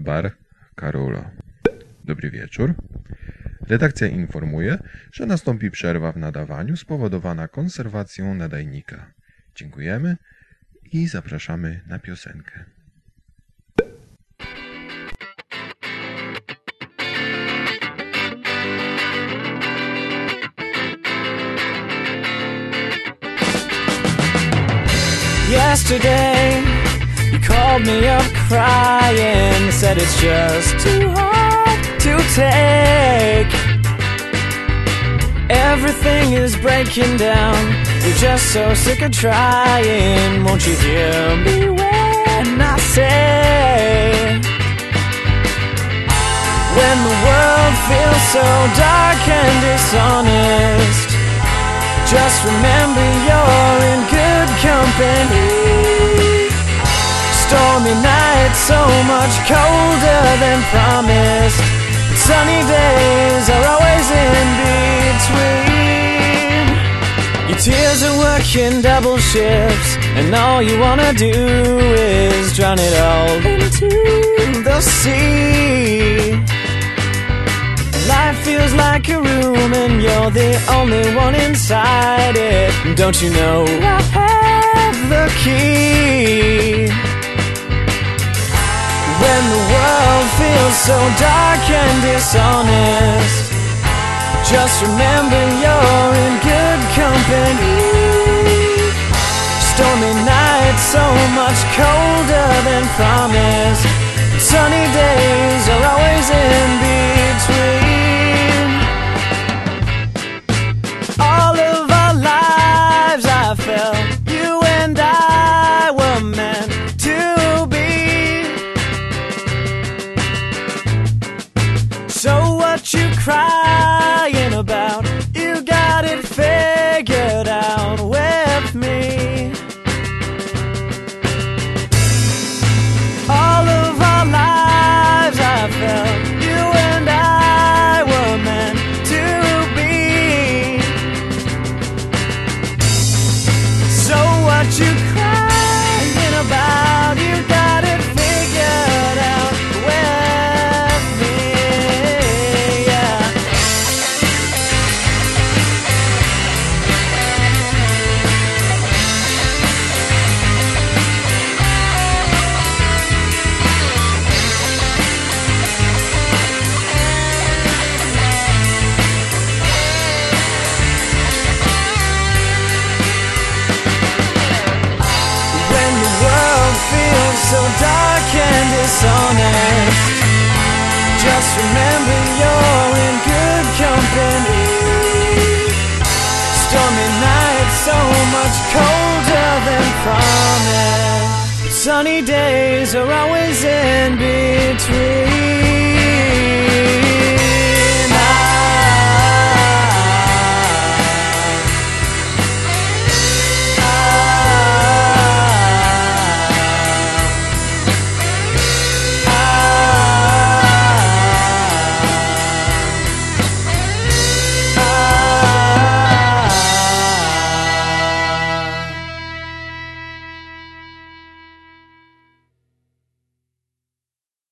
Bar Karola. Dobry wieczór. Redakcja informuje, że nastąpi przerwa w nadawaniu spowodowana konserwacją nadajnika. Dziękujemy i zapraszamy na piosenkę. Yesterday, called me up crying, said it's just too hard to take. Everything is breaking down, you're just so sick of trying. Won't you hear me when I say? When the world feels so dark and dishonest, just remember you're in good company. So much colder than promised. Sunny days are always in between. Your tears are working double shifts, and all you wanna do is drown it all into the sea. Life feels like a room and you're the only one inside it. Don't you know I have the key? When the world feels so dark and dishonest, just remember you're in good company. Stormy nights, so much colder than promised. Sunny days what so dark and dishonest, just remember you're in good company. Stormy nights, so much colder than promised. Sunny days are always in between.